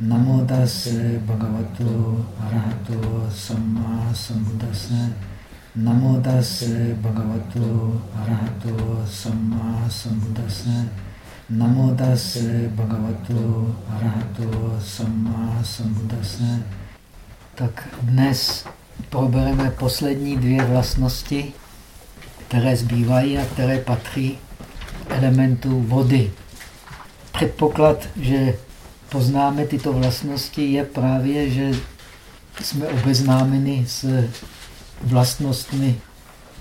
Namo tase bhagavato arahato samma sambuddhase. Namo tase bhagavato arahato samma sambuddhase. Namo tase bhagavato arahato samma sambuddhase. Tak dnes probereme poslední dvě vlastnosti, které zbývají a které patří elementu vody. Předpoklad, že poznáme tyto vlastnosti, je právě, že jsme obeznámeni s vlastnostmi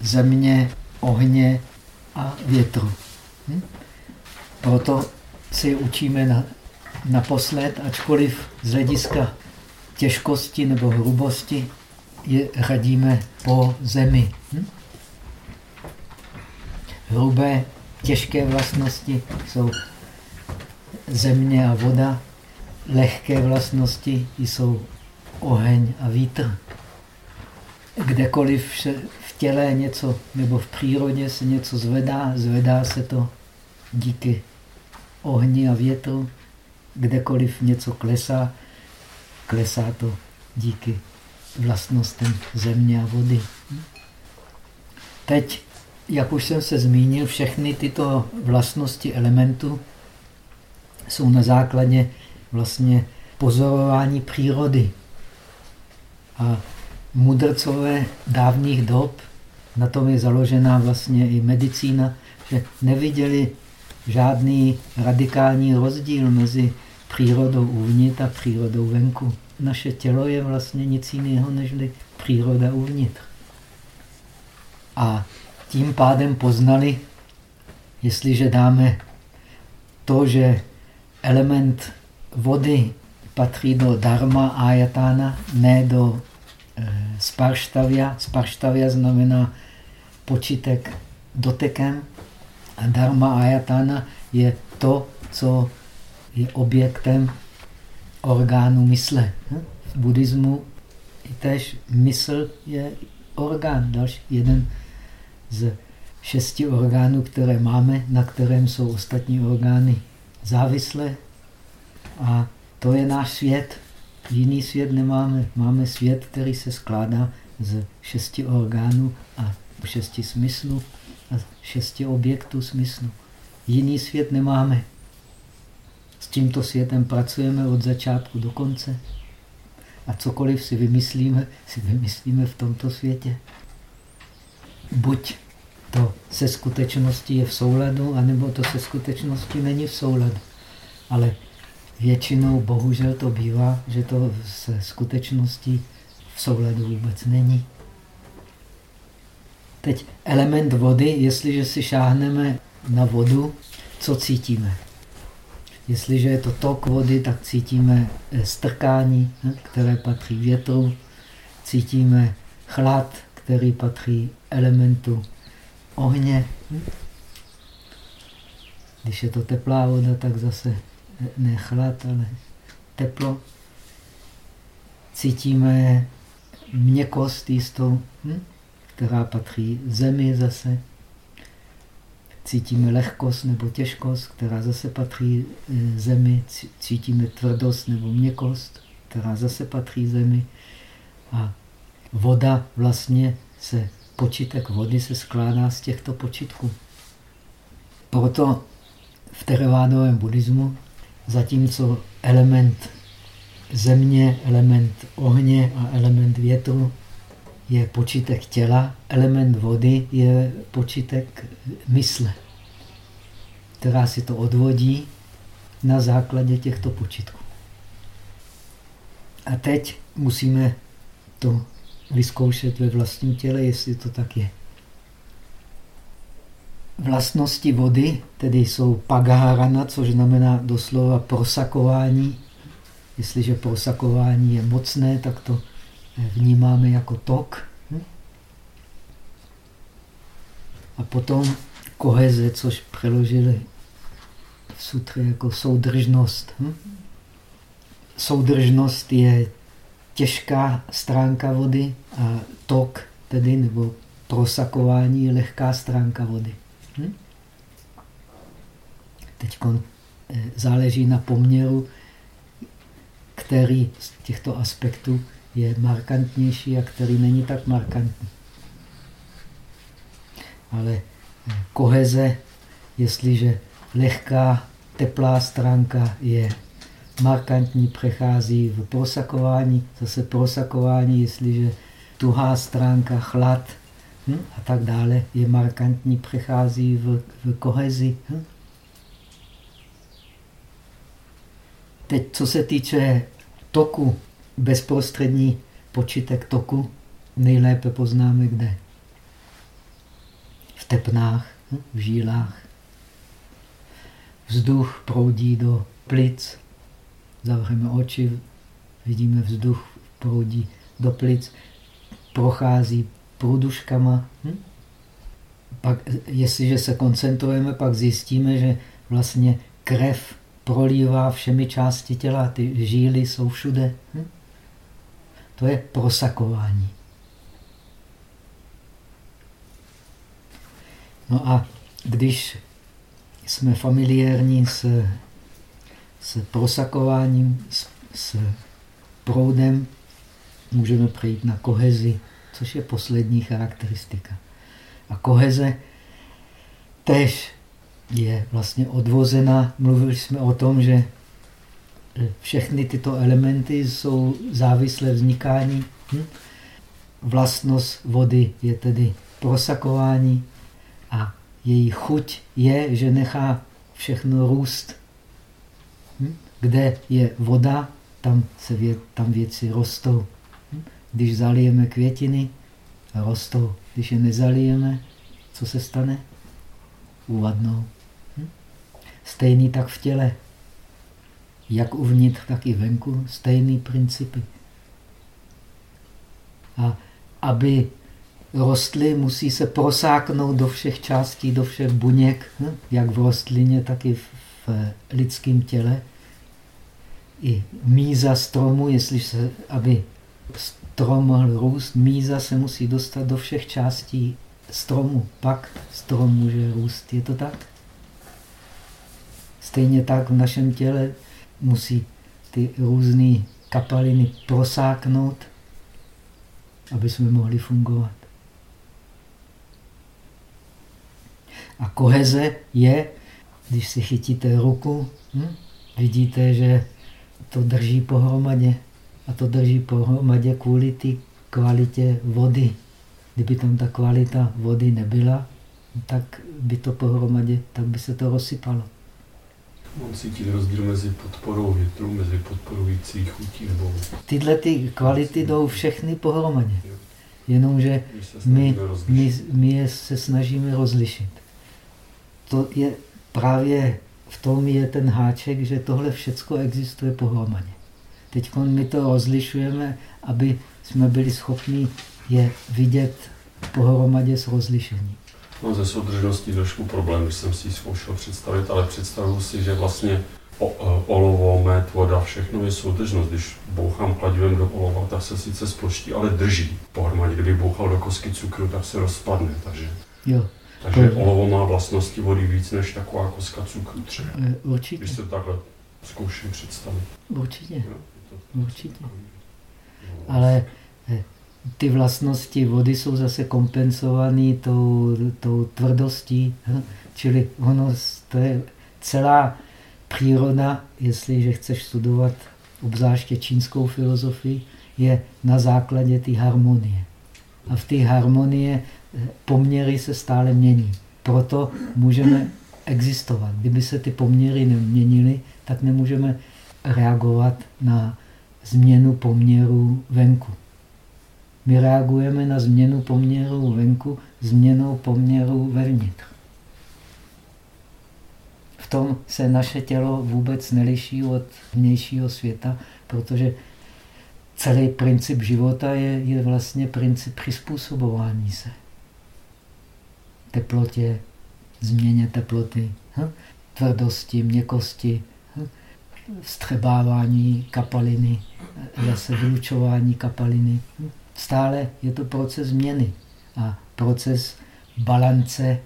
země, ohně a větru. Hm? Proto si učíme na, naposled, ačkoliv z hlediska těžkosti nebo hrubosti je řadíme po zemi. Hm? Hrubé, těžké vlastnosti jsou země a voda, lehké vlastnosti jsou oheň a vítr. Kdekoliv v těle něco, nebo v přírodě se něco zvedá, zvedá se to díky ohni a větru. Kdekoliv něco klesá, klesá to díky vlastnostem země a vody. Teď, jak už jsem se zmínil, všechny tyto vlastnosti elementu jsou na základě vlastně pozorování přírody. A mudrcové dávných dob, na tom je založená vlastně i medicína, že neviděli žádný radikální rozdíl mezi přírodou uvnitř a přírodou venku. Naše tělo je vlastně nic jiného než příroda uvnitř. A tím pádem poznali, jestliže dáme to, že element vody patří do dharma ajatána, ne do e, sparštavia. Sparštavia znamená počítek dotekem a dharma ajatána je to, co je objektem orgánu mysle. V buddhismu i tež mysl je orgán, další jeden z šesti orgánů, které máme, na kterém jsou ostatní orgány závislé. A to je náš svět. Jiný svět nemáme. Máme svět, který se skládá z šesti orgánů a šesti smyslů a šesti objektů smyslu. Jiný svět nemáme. S tímto světem pracujeme od začátku do konce. A cokoliv si vymyslíme, si vymyslíme v tomto světě. Buď to se skutečností je v souladu, anebo to se skutečností není v souladu. Ale většinou bohužel to bývá, že to se skutečností v souladu vůbec není. Teď element vody, jestliže si šáhneme na vodu, co cítíme? Jestliže je to tok vody, tak cítíme eh, strkání, eh, které patří větru, cítíme chlad, který patří elementu ohně. Když je to teplá voda, tak zase ne chlad, ale teplo. Cítíme měkost jistou, hm? která patří zemi zase. Cítíme lehkost nebo těžkost, která zase patří e, zemi. Cítíme tvrdost nebo měkost, která zase patří zemi. A voda vlastně se, počítek vody se skládá z těchto počítků. Proto v teravádovém buddhismu zatímco element země, element ohně a element větru je počítek těla, element vody je počítek mysle, která si to odvodí na základě těchto počítků. A teď musíme to vyzkoušet ve vlastním těle, jestli to tak je. Vlastnosti vody tedy jsou pagárana, což znamená doslova prosakování. Jestliže prosakování je mocné, tak to vnímáme jako tok. Hm? A potom koheze, což přeložili v sutře jako soudržnost. Hm? Soudržnost je těžká stránka vody a tok, tedy nebo prosakování je lehká stránka vody. Hm? Teď eh, záleží na poměru, který z těchto aspektů je markantnější a který není tak markantní. Ale eh, koheze, jestliže lehká, teplá stránka je markantní, přechází v prosakování, zase prosakování, jestliže tuhá stránka, chlad hm, a tak dále je markantní, přechází v, v kohezi. Hm. Teď, co se týče toku, bezprostřední počítek toku, nejlépe poznáme kde? V tepnách, hm, v žílách. Vzduch proudí do plic, zavřeme oči, vidíme vzduch proudí do plic, prochází průduškama. Hm? Pak, jestliže se koncentrujeme, pak zjistíme, že vlastně krev prolívá všemi části těla, ty žíly jsou všude. Hm? To je prosakování. No a když jsme familiární s, s prosakováním, s, s proudem, můžeme přejít na kohezi, což je poslední charakteristika. A koheze tež je vlastně odvozena. Mluvili jsme o tom, že všechny tyto elementy jsou závislé vznikání. Hm? Vlastnost vody je tedy prosakování a její chuť je, že nechá všechno růst. Hm? Kde je voda, tam, se vě, tam věci rostou. Když zalijeme květiny, rostou. Když je nezalijeme, co se stane? Uvadnou. Hm? Stejný tak v těle. Jak uvnitř, tak i venku. Stejný principy. A aby rostly, musí se prosáknout do všech částí, do všech buněk, hm? jak v rostlině, tak i v, lidském těle. I míza stromu, jestli se, aby strom mohl růst, míza se musí dostat do všech částí stromu, pak strom může růst. Je to tak? Stejně tak v našem těle musí ty různé kapaliny prosáknout, aby jsme mohli fungovat. A koheze je, když si chytíte ruku, hm, vidíte, že to drží pohromadě. A to drží pohromadě kvůli té kvalitě vody. Kdyby tam ta kvalita vody nebyla, tak by to pohromadě, tak by se to rozsypalo. On cítí rozdíl mezi podporou větru, mezi podporou vících chutí nebo... Tyhle ty kvality jdou všechny pohromadě. Jenomže my, my, my je se snažíme rozlišit. To je právě v tom je ten háček, že tohle všechno existuje pohromadě. Teď my to rozlišujeme, aby jsme byli schopni je vidět pohromadě s rozlišením. Mám ze soudržností trošku problém, když jsem si ji zkoušel představit, ale představuji si, že vlastně o, o, olovo, med, voda, všechno je soudržnost. Když bouchám kladivem do olova, tak se sice sploští, ale drží pohromadě. Kdyby bouchal do kosky cukru, tak se rozpadne. Takže, jo. takže olovo má vlastnosti vody víc než taková koska cukru třeba. Eh, určitě. Když se takhle zkouším představit. Určitě. Jo. Určitě. Ale eh, ty vlastnosti vody jsou zase kompenzované tou, tou tvrdostí. Hm? Čili ono, to je celá příroda, jestliže chceš studovat obzvláště čínskou filozofii, je na základě té harmonie. A v té harmonie eh, poměry se stále mění. Proto můžeme existovat. Kdyby se ty poměry neměnily, tak nemůžeme reagovat na změnu poměru venku. My reagujeme na změnu poměru venku změnou poměru vevnitř. V tom se naše tělo vůbec neliší od vnějšího světa, protože celý princip života je, je vlastně princip přizpůsobování se. Teplotě, změně teploty, hm? tvrdosti, měkosti, hm? Vstřebávání kapaliny, zase vylučování kapaliny. Stále je to proces změny a proces balance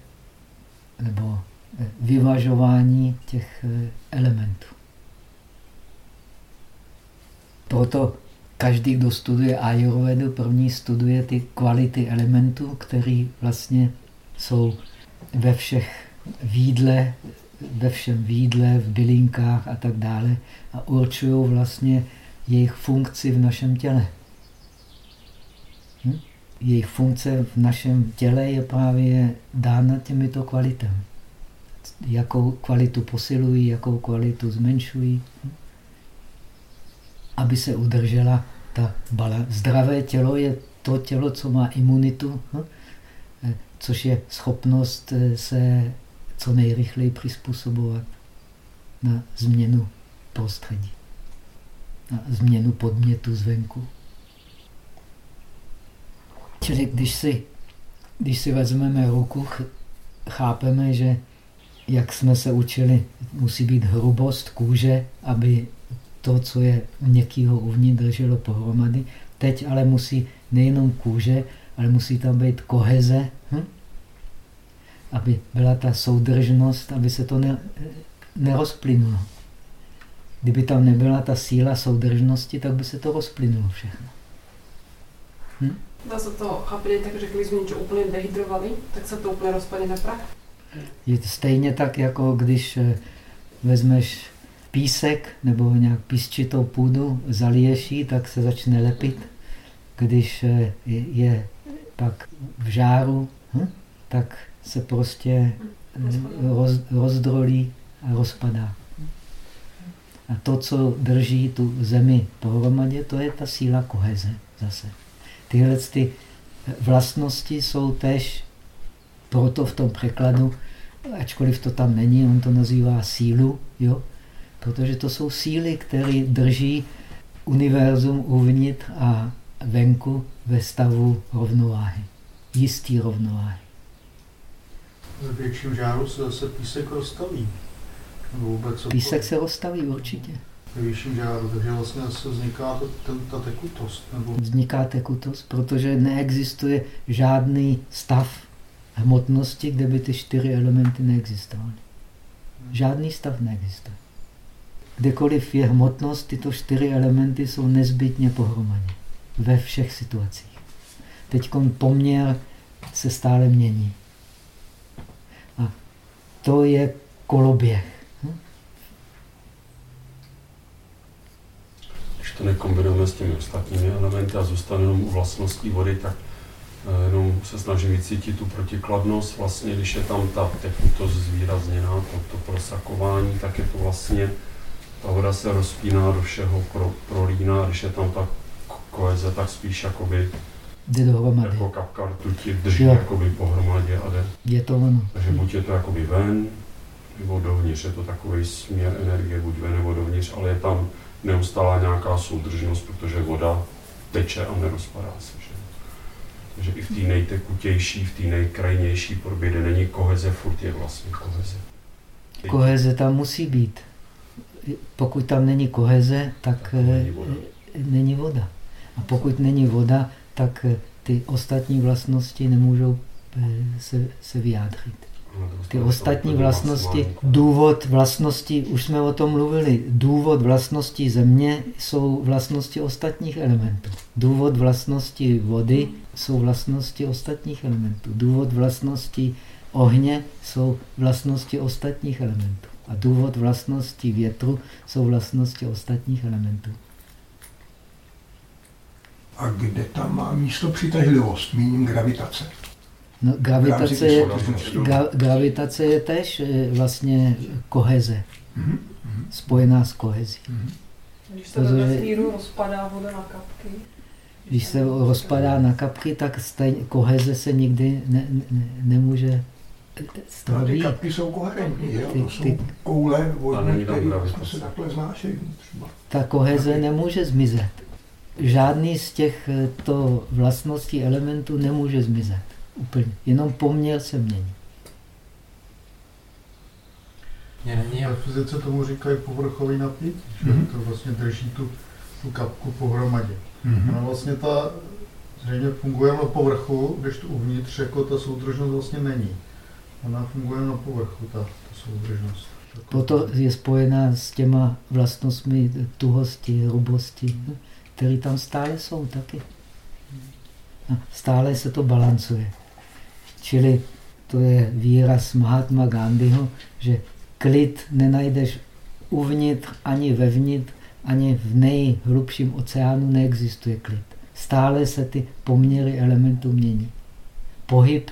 nebo eh, vyvažování těch eh, elementů. proto každý, kdo studuje Ayurvedu, první studuje ty kvality elementů, které vlastně jsou ve všech výdle, ve všem výdle, v bylinkách a tak dále a určují vlastně jejich funkci v našem těle. Hm? Jejich funkce v našem těle je právě dána těmito kvalitami. Jakou kvalitu posilují, jakou kvalitu zmenšují. Hm? Aby se udržela ta bala. Zdravé tělo je to tělo, co má imunitu, hm? Eh, což je schopnost eh, se co nejrychleji přizpůsobovat na změnu prostředí, na změnu podmětu zvenku. Čili když si, když si vezmeme ruku, chápeme, že jak jsme se učili, musí být hrubost kůže, aby to, co je měkkého uvnitř, drželo pohromady. Teď ale musí nejenom kůže, ale musí tam být koheze? Aby byla ta soudržnost, aby se to ne, nerozplynulo. Kdyby tam nebyla ta síla soudržnosti, tak by se to rozplynulo všechno. Hm? Dá se to chápat tak, že když jsme něco úplně dehydrovali, tak se to úplně rozpadne na prach? Je to stejně tak, jako když eh, vezmeš písek nebo nějak písčitou půdu, zaliješ ji, tak se začne lepit. Když eh, je pak v žáru, hm, tak se prostě eh, roz, rozdrolí a rozpadá. A to, co drží tu zemi pohromadě, to je ta síla koheze zase. Tyhle ty vlastnosti jsou tež proto v tom překladu, ačkoliv to tam není, on to nazývá sílu, jo? protože to jsou síly, které drží univerzum uvnitř a venku ve stavu rovnováhy, jistý rovnováhy. Ve větším žáru se zase písek rozstaví. Vůbec písek se rozstaví určitě. Ve vyšším žáru, takže vlastně se vzniká ten, ta tekutost. Nebo... Vzniká tekutost, protože neexistuje žádný stav hmotnosti, kde by ty čtyři elementy neexistovaly. Žádný stav neexistuje. Kdekoliv je hmotnost, tyto čtyři elementy jsou nezbytně pohromadě. Ve všech situacích. Teď poměr se stále mění. To je koloběh. Když to nekombinujeme s těmi ostatními elementy a zůstaneme jenom u vlastností vody, tak eh, jenom se snažím vycítit tu protikladnost. Vlastně, když je tam ta tekutost zvýrazněná, to, to prosakování, tak je to vlastně ta voda se rozpíná do všeho, pro, prolíná, když je tam ta koheze, tak spíš jakoby jde dohromady. Jako kapka rtuti drží jo. jakoby pohromadě a jde. Je to ono. Takže buď je to jakoby ven, nebo dovnitř. Je to takový směr energie, buď ven nebo dovnitř, ale je tam neustálá nějaká soudržnost, protože voda teče a nerozpadá se. Že? Takže i v té nejtekutější, v té nejkrajnější proběde není koheze, furt je vlastně koheze. Koheze tam musí být pokud tam není koheze, tak není eh, voda. není voda. A pokud není voda, tak eh, ty ostatní vlastnosti nemůžou eh, se, se vyjádřit. Ty ostatní vlastnosti, důvod vlastnosti, už jsme o tom mluvili, důvod vlastnosti země jsou vlastnosti ostatních elementů. Důvod vlastnosti vody jsou vlastnosti ostatních elementů. Důvod vlastnosti ohně jsou vlastnosti ostatních elementů. A důvod vlastnosti větru jsou vlastnosti ostatních elementů. A kde tam má místo přitažlivost, míním gravitace? No, gravitace, je, gra, gravitace je tež eh, vlastně koheze, mm-hmm. spojená s kohezí. Mm-hmm. Když se ve vesmíru rozpadá voda na kapky, když se rozpadá na kapky, tak stejně, koheze se nikdy ne, ne, nemůže No, ty kapky jsou koherentní, jo? to jsou koule vodní, které se takhle znášejí třeba. Ta koheze nemůže zmizet. Žádný z těchto eh, vlastností elementů nemůže zmizet. Úplně. Jenom poměr se mění. Mě není. V fyzice tomu říkají povrchový napětí, že mm -hmm. to vlastně drží tu, tu kapku pohromadě. Mm -hmm. Ona vlastně ta zřejmě funguje na povrchu, když to uvnitř jako ta soudržnost vlastně není. Ona funguje na povrchu, ta, ta soudržnost. Proto je spojená s těma vlastnostmi tuhosti, hrubosti, které tam stále jsou taky. A stále se to balancuje. Čili to je výraz Mahatma Gandhiho, že klid nenajdeš uvnitř ani vevnitř, ani v nejhlubším oceánu neexistuje klid. Stále se ty poměry elementů mění. Pohyb,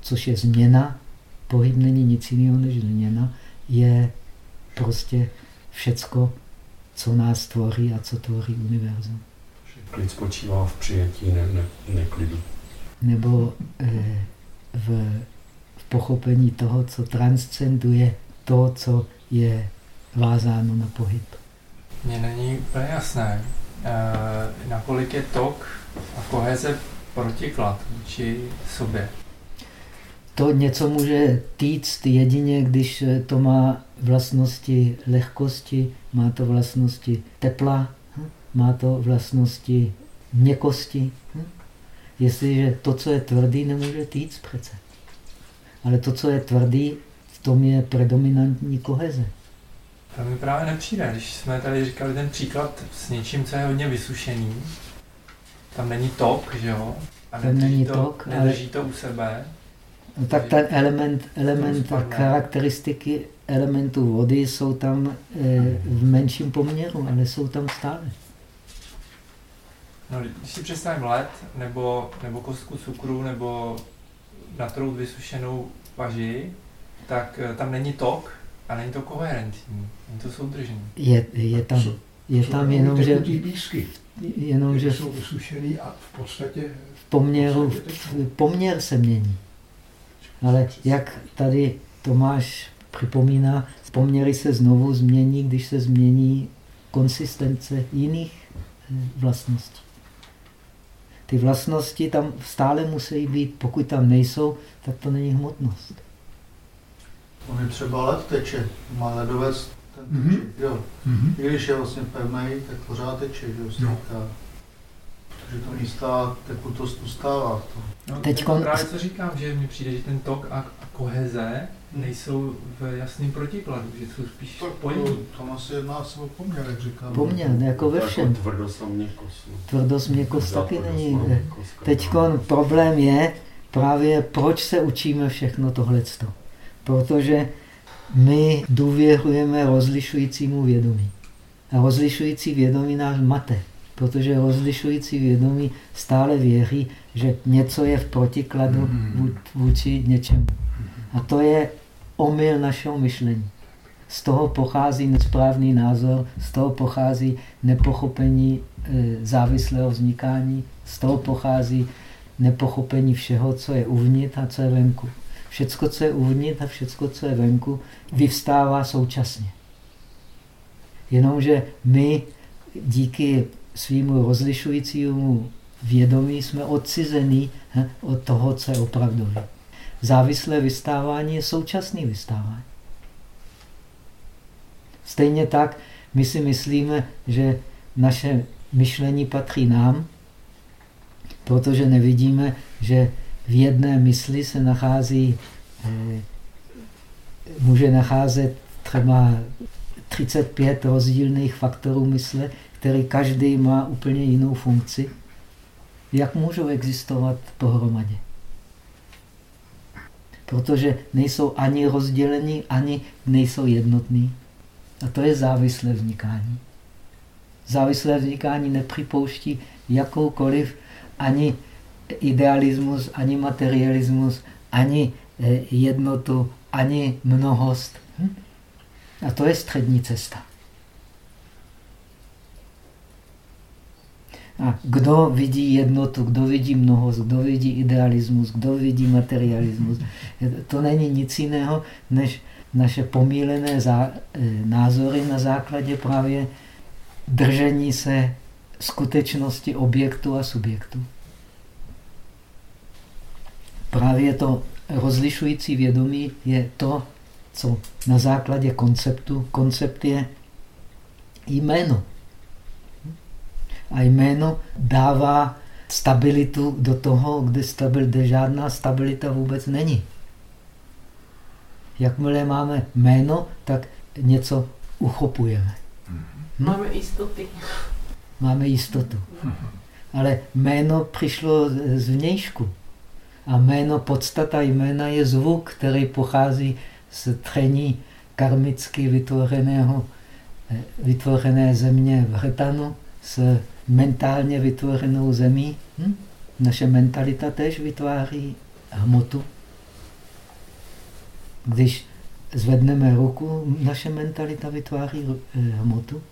což je změna, pohyb není nic jiného než změna, je prostě všecko, co nás tvoří a co tvoří univerzum. Klid spočívá v přijetí ne, ne, neklidu. Nebo eh, v, v pochopení toho, co transcenduje to, co je vázáno na pohyb. Mně není úplně jasné, e, nakolik je tok a koheze protiklad vůči sobě. To něco může týct jedině, když to má vlastnosti lehkosti, má to vlastnosti tepla, hm? má to vlastnosti měkosti. Hm? Jestliže to, co je tvrdý, nemůže týct přece. Ale to, co je tvrdý, v tom je predominantní koheze. To mi právě nepřijde, když jsme tady říkali ten příklad s něčím, co je hodně vysušený, tam není tok, že jo? A tam není to, tok, nedrží ale... to u sebe. No, tak ten element, element charakteristiky elementů vody jsou tam e, v menším poměru, ale jsou tam stále. No, když si představím led, nebo, nebo kostku cukru, nebo natrout vysušenou paži, tak e, tam není tok, a není to koherentní, není to soudržný. Je, je tam, je tam jenom, že... Jenom, že jsou vysušený a v podstatě... V poměru, v poměr se mění. Ale jak tady Tomáš připomíná, poměry se znovu změní, když se změní konsistence jiných eh, vlastností. Ty vlastnosti tam stále musí být, pokud tam nejsou, tak to není hmotnost. On je třeba led teče, má ledovec, ten teče, mm-hmm. jo. Mm-hmm. I když je vlastně pevný, tak pořád teče, že jo, Protože to místa tekutost ustává. To. No, Teď kon... právě co říkám, že mi přijde, že ten tok a, a koheze nejsou v jasném protikladu, že jsou spíš tak. To, tam asi jedná se o poměr, jak říkám. Poměr, jako ve všem. Jako tvrdost a měkost. No. Tvrdost, měkost taky není. Teď problém je právě, proč se učíme všechno tohleto protože my důvěřujeme rozlišujícímu vědomí. A rozlišující vědomí nás mate, protože rozlišující vědomí stále věří, že něco je v protikladu mm-hmm. vůči něčemu. A to je omyl našeho myšlení. Z toho pochází nesprávný názor, z toho pochází nepochopení e, závislého vznikání, z toho pochází nepochopení všeho, co je uvnitř a co je venku. Všecko, co je uvnitř a všecko, co je venku, vyvstává současně. Jenomže my díky svýmu rozlišujícímu vědomí jsme odcizení od toho, co je opravdové. Závislé vystávání je současné vystávání. Stejně tak my si myslíme, že naše myšlení patří nám, protože nevidíme, že v jedné mysli se nachází, eh, může nacházet třeba 35 rozdílných faktorů mysle, který každý má úplně jinou funkci. Jak můžou existovat pohromadě? Protože nejsou ani rozdělení, ani nejsou jednotní. A to je závislé vznikání. Závislé vznikání nepřipouští jakoukoliv ani idealismus, ani materialismus, ani eh, jednotu, ani mnohost. Hm? A to je střední cesta. A kdo vidí jednotu, kdo vidí mnohost, kdo vidí idealismus, kdo vidí materialismus, to není nic jiného, než naše pomílené eh, názory na základě právě držení se skutečnosti objektu a subjektu právě to rozlišující vědomí je to, co na základě konceptu, koncept je jméno. A jméno dává stabilitu do toho, kde, stabil, kde žádná stabilita vůbec není. Jakmile máme jméno, tak něco uchopujeme. Hm? Máme jistoty. Máme jistotu. Ale jméno přišlo z vnějšku. A jméno, podstata jména je zvuk, který pochází z tření karmicky vytvořeného, eh, vytvořené země v Hrtanu s mentálně vytvořenou zemí. Hm? Naše mentalita tež vytváří hmotu. Když zvedneme ruku, naše mentalita vytváří eh, hmotu.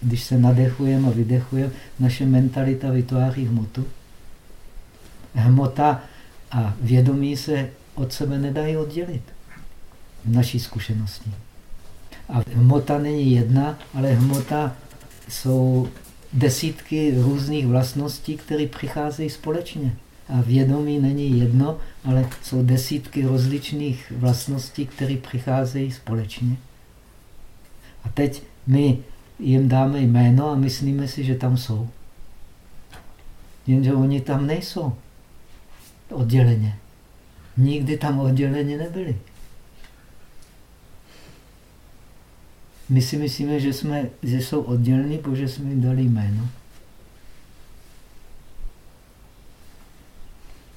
Když se nadechujeme a vydechujeme, naše mentalita vytváří hmotu. Hmota a vědomí se od sebe nedají oddělit v naší zkušenosti. A hmota není jedna, ale hmota jsou desítky různých vlastností, které přicházejí společně. A vědomí není jedno, ale jsou desítky rozličných vlastností, které přicházejí společně. A teď my jim dáme jméno a myslíme si, že tam jsou. Jenže oni tam nejsou odděleně. Nikdy tam odděleně nebyli. My si myslíme, že, jsme, že jsou oddělení, protože jsme jim dali jméno.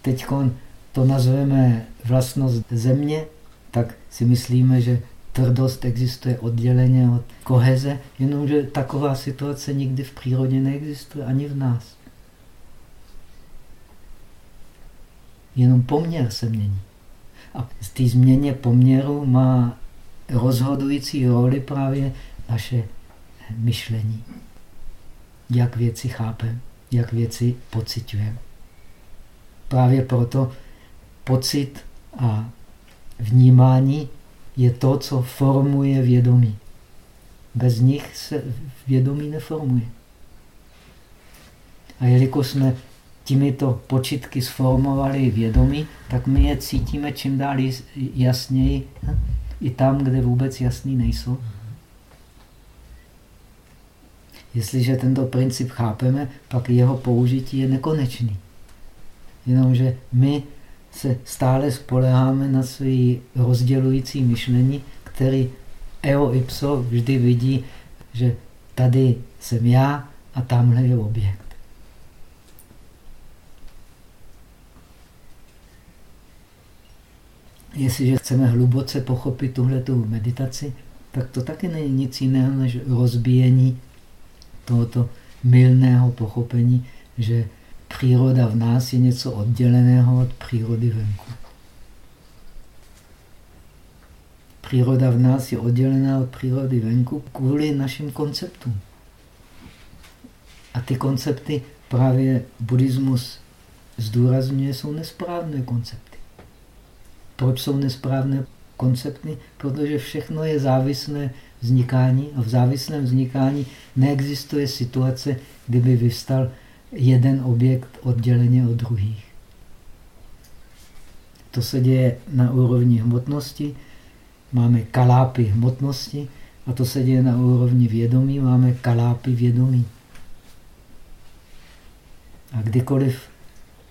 Teď to nazveme vlastnost země, tak si myslíme, že tvrdost existuje odděleně od koheze, jenomže taková situace nikdy v přírodě neexistuje, ani v nás. Jenom poměr se mění. A z té změně poměru má rozhodující roli právě naše myšlení. Jak věci chápeme, jak věci pocitujeme. Právě proto pocit a vnímání je to, co formuje vědomí. Bez nich se vědomí neformuje. A jelikož jsme těmito počitky sformovali vědomí, tak my je cítíme čím dál jasněji hm? I tam, kde vůbec jasný nejsou. Jestliže tento princip chápeme, pak jeho použití je nekonečný. Jenomže my se stále spoleháme na své rozdělující myšlení, který eo ipso vždy vidí, že tady jsem já a tamhle je objekt. Jestliže chceme hluboce pochopit tuhletu meditaci, tak to taky není nic jiného než rozbíjení tohoto milného pochopení, že příroda v nás je něco odděleného od přírody venku. Příroda v nás je oddělená od přírody venku kvůli našim konceptům. A ty koncepty právě buddhismus zdůrazňuje, jsou nesprávné koncepty. Proč jsou nesprávné koncepty? Protože všechno je závislé vznikání a v závislém vznikání neexistuje situace, kdyby vyvstal jeden objekt odděleně od druhých. To se děje na úrovni hmotnosti, máme kalápy hmotnosti a to se děje na úrovni vědomí, máme kalápy vědomí. A kdykoliv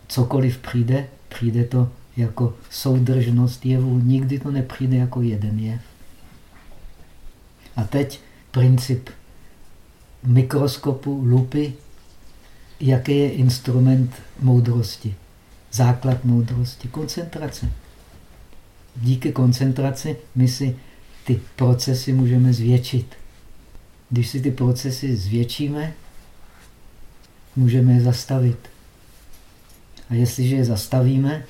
cokoliv přijde, přijde to jako soudržnost jevů, nikdy to nepřijde jako jeden jev. A teď princip mikroskopu, lupy, jaký je instrument moudrosti, základ moudrosti, koncentrace. Díky koncentraci my si ty procesy můžeme zvětšit. Když si ty procesy zvětšíme, můžeme je zastavit. A jestliže je zastavíme,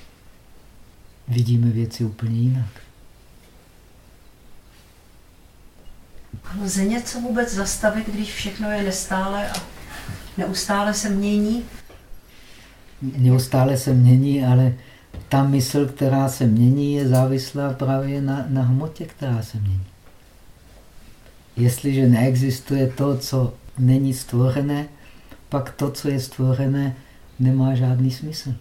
vidíme věci úplně jinak. Lze něco vůbec zastavit, když všechno je nestále a neustále se mění? Neustále se mění, ale ta mysl, která se mění, je závislá právě na, na hmotě, která se mění. Jestliže neexistuje to, co není stvořené, pak to, co je stvořené, nemá žádný smysl.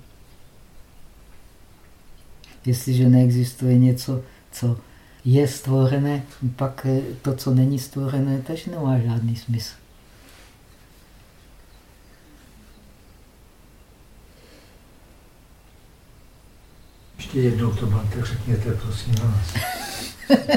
Jestliže neexistuje něco, co je stvořené, pak to, co není stvořené, tež nemá žádný smysl. Ještě jednou to máte, řekněte, prosím vás.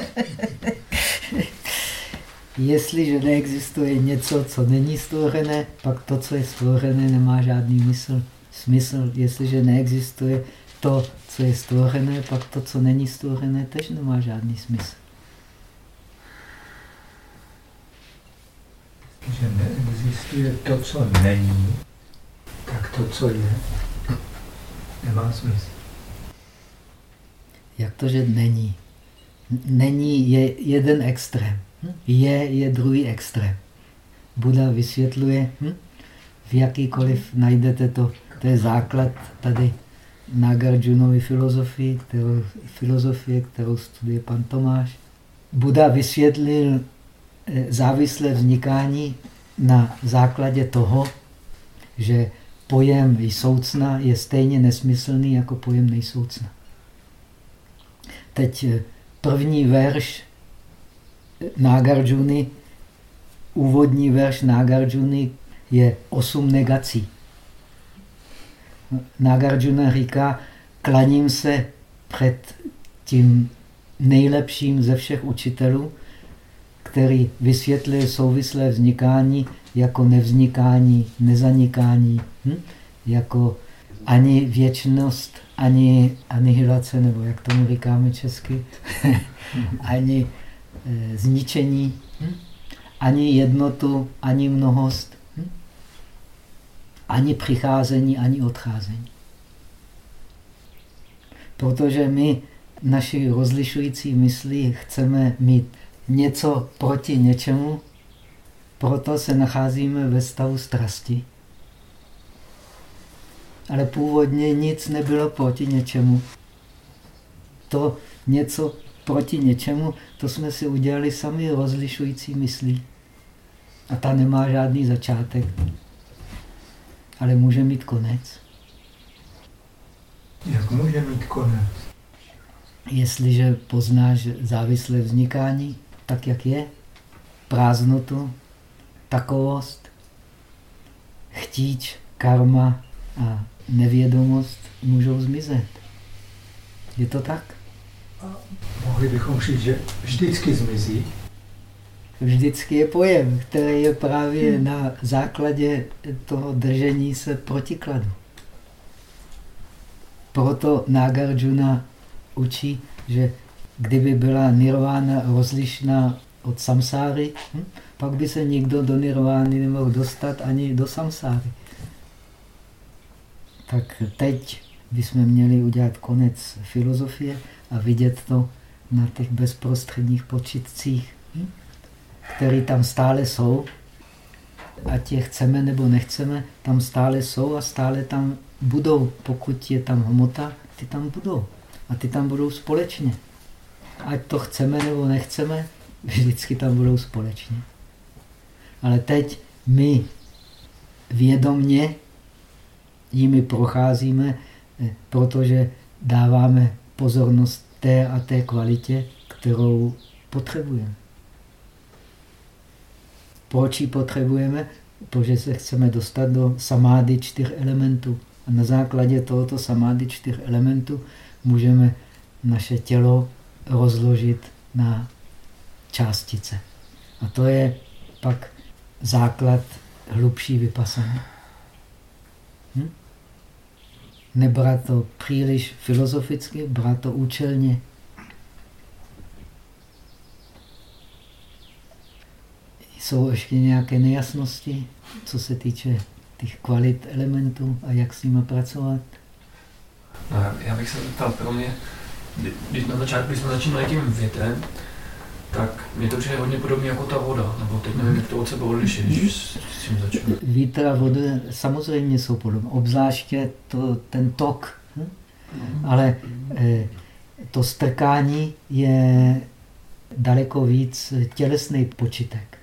Jestliže neexistuje něco, co není stvořené, pak to, co je stvořené, nemá žádný mysl, smysl. Jestliže neexistuje to, co je stvořené, pak to, co není stvořené, tež nemá žádný smysl. Že neexistuje to, co není, tak to, co je, nemá smysl. Jak to, že není? Není je jeden extrém. Hm? Je je druhý extrém. Buda vysvětluje, hm? v jakýkoliv najdete to, to je základ tady Nagarjunovy filozofii, kterou, filozofie, kterou studuje pan Tomáš. Buda vysvětlil eh, závislé vznikání na základě toho, že pojem jsoucna je stejně nesmyslný jako pojem nejsoucna. Teď eh, první verš Nagarjuny, úvodní verš Nagarjuny je osm negací. Nagarjuna říká, klaním se před tím nejlepším ze všech učitelů, který vysvětluje souvislé vznikání jako nevznikání, nezanikání, hm? jako ani věčnost, ani anihilace, nebo jak tomu říkáme česky, ani e, zničení, hm? ani jednotu, ani mnohost? Ani přicházení, ani odcházení. Protože my naši rozlišující myslí chceme mít něco proti něčemu, proto se nacházíme ve stavu strasti. Ale původně nic nebylo proti něčemu. To něco proti něčemu, to jsme si udělali sami rozlišující myslí. A ta nemá žádný začátek, ale může mít konec. Jak může mít konec? Jestliže poznáš závislé vznikání, tak jak je, prázdnotu, takovost, chtíč, karma a nevědomost můžou zmizet. Je to tak? A mohli bychom říct, že vždycky zmizí? Vždycky je pojem, který je právě na základě toho držení se protikladu. Proto Nagarjuna učí, že kdyby byla nirvána rozlišná od samsáry, hm, pak by se nikdo do nirvány nemohl dostat ani do samsáry. Tak teď bychom měli udělat konec filozofie a vidět to na těch bezprostředních počitcích, hm, které tam stále jsou. Ať je chceme nebo nechceme, tam stále jsou a stále tam budou. Pokud je tam hmota, ty tam budou. A ty tam budou společně. Ať to chceme nebo nechceme, vždycky tam budou společně. Ale teď my vědomně jimi procházíme, eh, protože dáváme pozornost té a té kvalitě, kterou potřebujeme. Proč ji potřebujeme? Protože se chceme dostat do samády čtyř elementů. A na základě tohoto samády čtyř elementů můžeme naše tělo rozložit na částice. A to je pak základ hlubší vypasany. Hm? Nebrat to příliš filozoficky, brát to účelně. Jsou ještě nějaké nejasnosti, co se týče těch kvalit elementů a jak s nimi pracovat? No, já bych se zeptal, pro mě, když, na začátku, když jsme začínali tím větrem, tak mě to přijde hodně podobně jako ta voda, nebo teď nevím, jak to od sebe odlišit, když s tím začnu. Vítr a voda samozřejmě jsou podobné, obzvláště to, ten tok, hm? ale eh, to strkání je daleko víc tělesný počitek.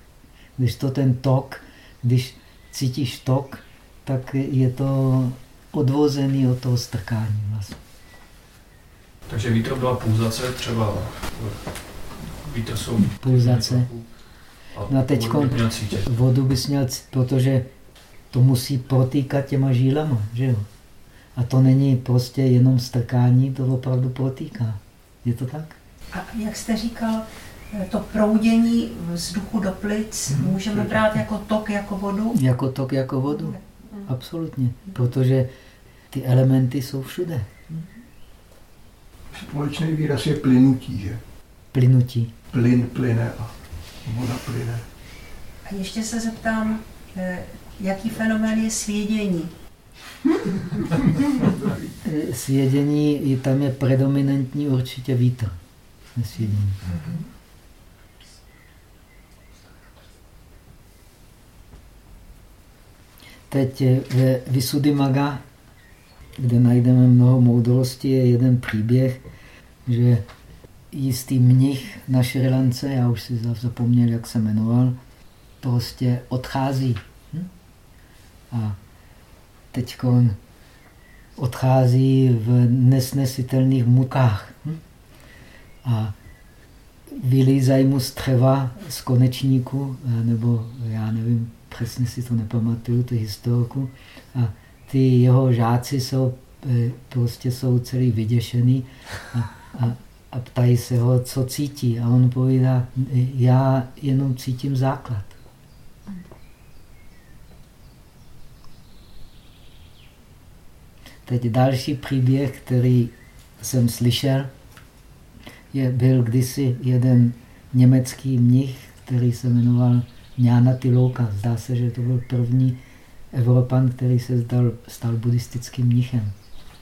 Když to ten tok, když cítíš tok, tak je to odvozený od toho strkání vlastně. Takže vítr byla pulzace třeba vítr jsou... Pulzace. No a teď vodu bys měl, protože to musí protýkat těma žílama, že jo? A to není prostě jenom strkání, to opravdu protýká. Je to tak? A jak jste říkal, to proudění vzduchu do plic hmm. můžeme brát jako tok, jako vodu? Jako tok, jako vodu. Absolutně. Protože ty elementy jsou všude. Společný výraz je plynutí, že? Plynutí. Plyn plyne a voda plyne. A ještě se zeptám, eh, jaký fenomén je svědění? svědění, tam je predominantní určitě vítr. Svědění. Teď ve Visuddhimaga, kde najdeme mnoho moudrosti, je jeden příběh, že jistý mnich na Šrilance, já už si zapomněl, jak se jmenoval, prostě odchází. Hm? A teď odchází v nesnesitelných mukách. Hm? A vylízají mu střeva z konečníku, nebo já nevím, přesně si to nepamatuju, tu historku. A ty jeho žáci jsou, eh, prostě jsou celý vyděšený a, a, a ptají se ho, co cítí. A on povídá, já jenom cítím základ. Teď další příběh, který jsem slyšel, je, byl kdysi jeden německý mnich, který se jmenoval Jnana Tiloka. Zdá se, že to byl první Evropan, který se stal, stal buddhistickým mnichem,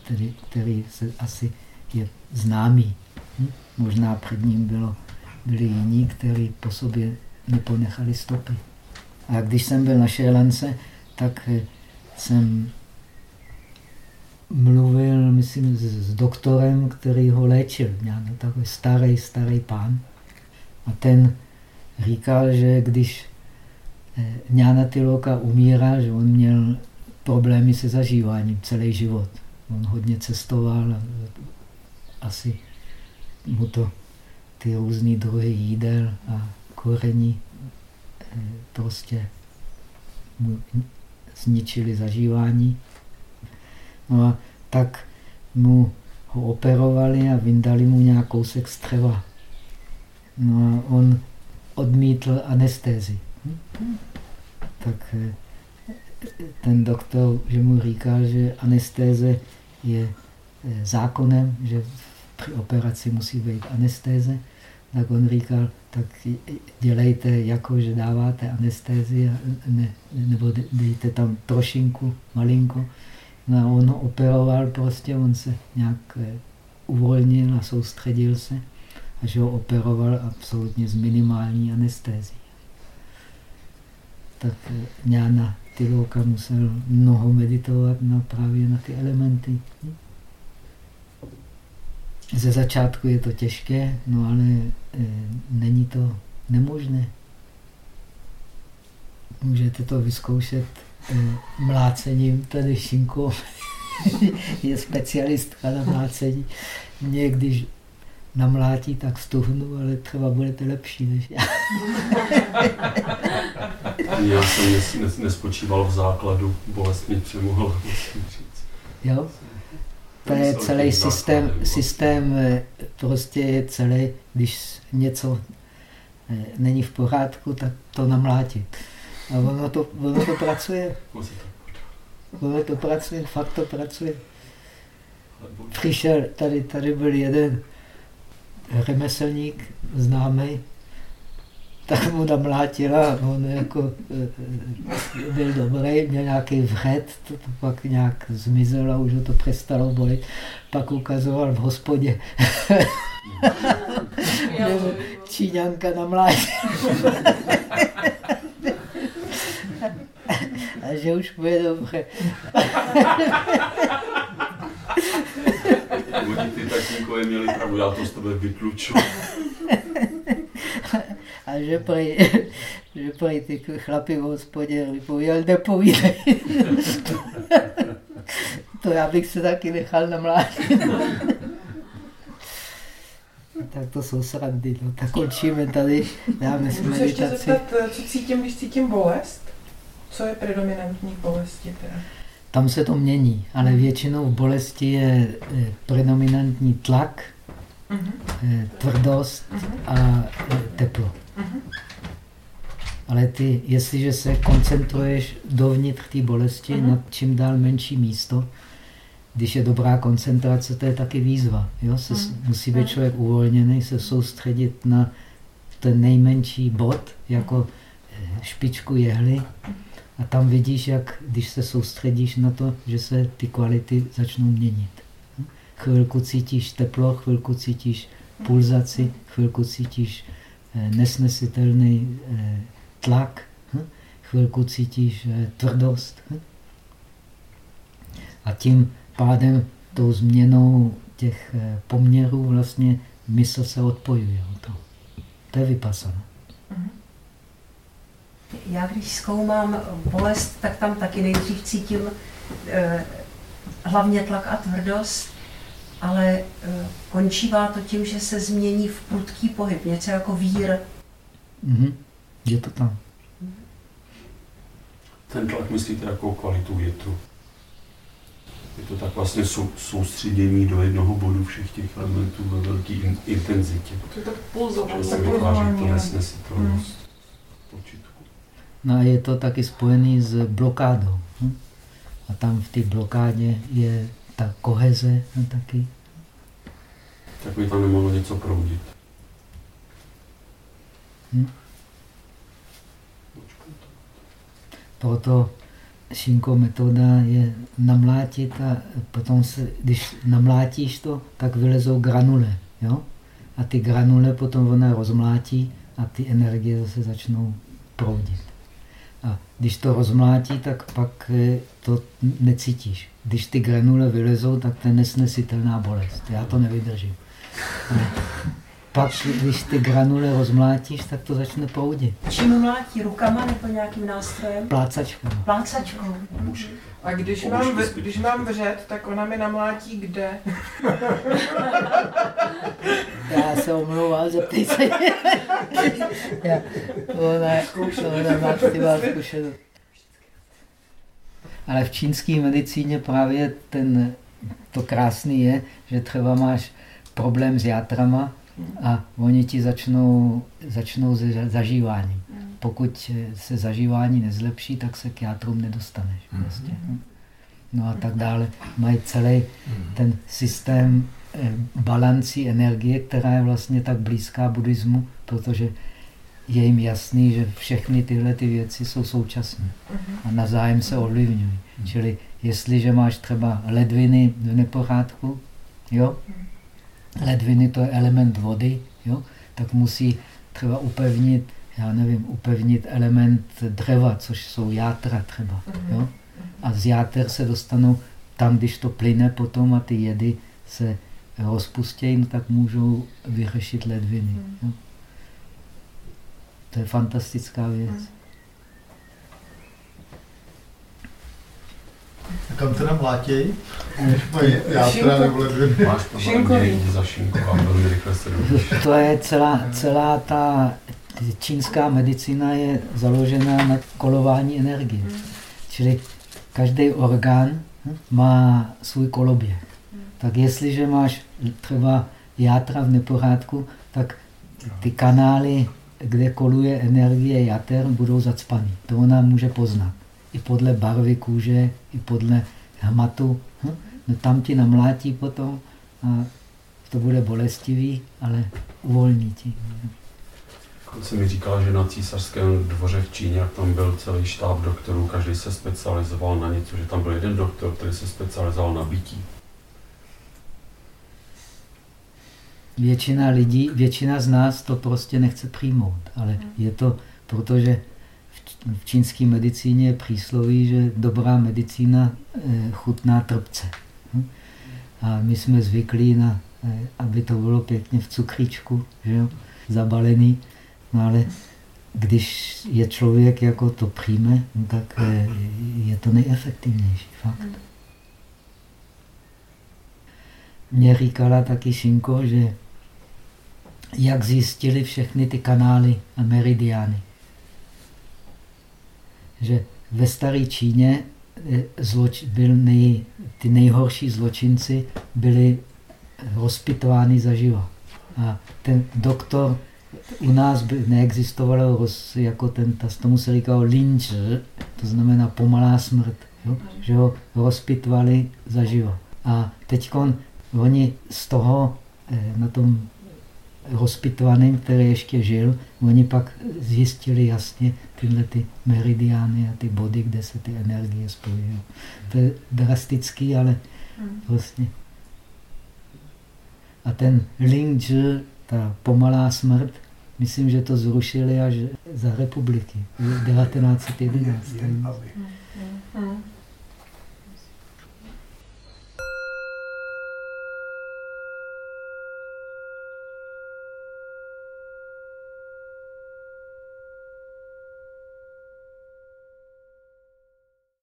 který, který se asi je známý. Hm? Možná před ním bylo, byli jiní, kteří po sobě neponechali stopy. A když jsem byl na Šrelance, tak eh, jsem mluvil, myslím, s, s doktorem, který ho léčil. Nějaký takový starý, starý pán. A ten říkal, že když Jnana Tiloka umírá, že on měl problémy se zažíváním celý život. On hodně cestoval, asi mu to ty různé druhy jídel a korení eh, prostě mu zničili zažívání. No a tak mu ho operovali a vyndali mu nějak kousek střeva. No a on odmítl anestézi. Tak eh, ten doktor, že mu říká, že anestéze je eh, zákonem, že při operaci musí být anestéze, tak on říkal, tak dělejte jako, že dáváte anestézi, ne, nebo dejte tam trošinku, malinko, No a on operoval prostě, on se nějak eh, uvolnil a soustředil se a že ho operoval absolutně s minimální anestézí. Tak Jana eh, Tiloka musel mnoho meditovat na právě na ty elementy. Ze začátku je to těžké, no ale e, není to nemožné. Můžete to vyzkoušet Eh, mlácením, tady Šinko je specialistka na mlácení. Mě, když namlátí, tak stuhnu, ale třeba budete lepší než já. já jsem nes, nes, nespočíval v základu, bolest mi přemohla, musím říct. Jo? To je celý systém, systém prostě je celý, když něco eh, není v pořádku, tak to namlátit. A ono to, ono to pracuje. Ono to pracuje, fakt to pracuje. Přišel, tady, tady byl jeden remeslník známý, tak mu namlátila, on jako eh, eh, byl dobrý, měl nějaký vřet, to, to pak nějak zmizelo a už ho to přestalo bolit. Pak ukazoval v hospodě. Číňanka namlátila. a že už bude dobře. Oni ty tatínkové měli pravdu, já to z tebe vytluču. A že prej, že prej ty chlapi v hospodě pověděl, nepovídej. to já bych se taky nechal namlátit. tak to jsou srandy. No. Tak končíme tady, dáme si meditaci. Můžu ještě zeptat, co cítím, když cítím bolest? Co je predominantní bolesti teda? Tam se to mění, ale většinou v bolesti je predominantní tlak uh-huh. tvrdost a teplo. Uh-huh. Ale ty, jestliže se koncentruješ dovnitř té bolesti uh-huh. na čím dál menší místo, když je dobrá koncentrace, to je taky výzva. Jo? Se, uh-huh. Musí být člověk uvolněný, se soustředit na ten nejmenší bod, jako špičku jehly. A tam vidíš, jak když se soustředíš na to, že se ty kvality začnou měnit. Chvilku cítíš teplo, chvilku cítíš pulzaci, chvilku cítíš eh, nesnesitelný eh, tlak, hm? chvilku cítíš eh, tvrdost. Hm? A tím pádem tou změnou těch poměrů vlastně mysl se odpojuje od toho. To je vypasano. Mhm. Já když zkoumám bolest, tak tam taky nejdřív cítím eh, hlavně tlak a tvrdost, ale eh, končívá to tím, že se změní v prudký pohyb, něco jako vír. Mm-hmm. Je to tam. Ten tlak myslíte jako kvalitu větru? Je to tak vlastně sou, soustředění do jednoho bodu všech těch elementů ve velké in, intenzitě. To je tak pulzování. Že se vytváří to nesnesitelnost hmm. počitku. No a je to taky spojený s blokádou. Hm? A tam v té blokádě je ta koheze no, taky. Tak by tam nemohlo něco proudit. Hm? Proto šinko metoda je namlátit a potom, se, když namlátíš to, tak vylezou granule. Jo? A ty granule potom ona rozmlátí a ty energie zase začnou proudit. A když to rozmlátí, tak pak eh, to necítíš. Když ty granule vylezou, tak to je nesnesitelná bolest. Já to nevydržím. Pak, když ty granule rozmlátíš, tak to začne proudit. Čím mlátí? Rukama nebo nějakým nástrojem? Plácačkou. Plácačkou. A když mám, v, když mám vřet, tak ona mi namlátí kde? Já se omlouvám, zeptej se. Já, ona, ona má třeba zkušenost. Ale v čínské medicíně právě ten, to krásný je, že třeba máš problém s játrama, a oni ti začnou, začnou se zažíváním. Pokud se zažívání nezlepší, tak se k játrům nedostaneš. Prostě. No a tak dále. Mají celý ten systém eh, balancí energie, která je vlastně tak blízká buddhismu, protože je jim jasný, že všechny tyhle ty věci jsou současné a na zájem se ovlivňují. Čili jestliže máš třeba ledviny v nepořádku, jo, ledviny, to je element vody, jo? tak musí třeba upevnit, já nevím, upevnit element dřeva, což jsou játra třeba. Jo? Mhm. A z játer se dostanou tam, když to plyne potom a ty jedy se rozpustějí, no, tak můžou vyřešit ledviny. Mhm. Jo? To je fantastická věc. Mhm. A kam teda mlátěj? Játra nebo ledviny? Máš Šinkový. za šinku a velmi rychle se To je celá, celá ta čínská medicína je založená na kolování energie. Čili každý orgán má svůj koloběh. Tak jestliže máš třeba játra v nepořádku, tak ty kanály, kde koluje energie jater, budou zacpaný. To ona může poznat i podle barvy kůže, i podle hmatu. Hm? No tam ti namlátí potom a to bude bolestivý, ale uvolní ti. se mi říkala, že na císařském dvoře v Číně, jak tam byl celý štáb doktorů, každý se specializoval na něco, že tam byl jeden doktor, který se specializoval na bytí. Většina lidí, většina z nás to prostě nechce přijmout, ale je to, protože v čínské medicíně je přísloví, že dobrá medicína eh, chutná trpce. Hm? A my jsme zvyklí, na, eh, aby to bylo pěkně v cukříčku, že jo? zabalený. No ale když je člověk jako to přijme, no tak eh, je to nejefektivnější. Fakt. Mě říkala taky Šinko, že jak zjistili všechny ty kanály a meridiány že ve staré Číně eh, zloč, byl nej, ty nejhorší zločinci byli rozpitovány zaživa. A ten doktor u nás by neexistovalo jako ten, tomu se říkalo lynč, to znamená pomalá smrt, jo? že ho rozpitvali zaživa. A teď oni z toho eh, na tom rozpitvaným, který ještě žil, oni pak zjistili jasně tyhle ty meridiány a ty body, kde se ty energie spojují. To je drastický, ale hmm. vlastně. A ten Ling Zhi, ta pomalá smrt, myslím, že to zrušili až za republiky v 1911.